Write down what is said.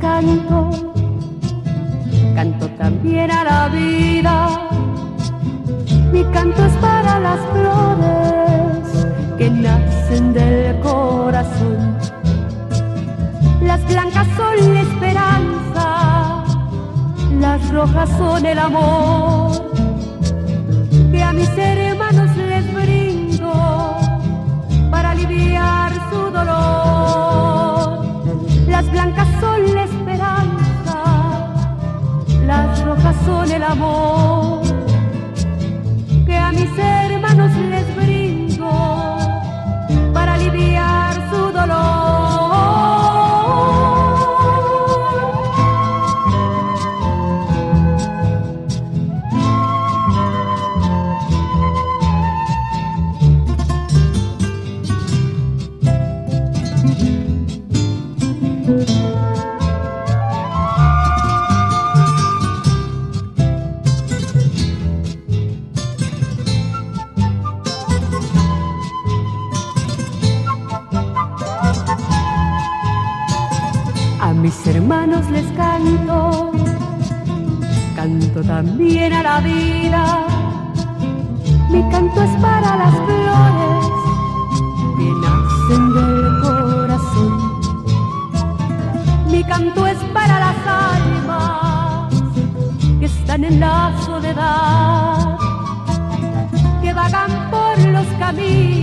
canto, canto también a la vida. Mi canto es para las flores que nacen del corazón. Las blancas son la esperanza, las rojas son el amor son el amor que a mis hermanos les brindo mis hermanos les canto, canto también a la vida. Mi canto es para las flores que nacen del corazón. Mi canto es para las almas que están en la soledad, que vagan por los caminos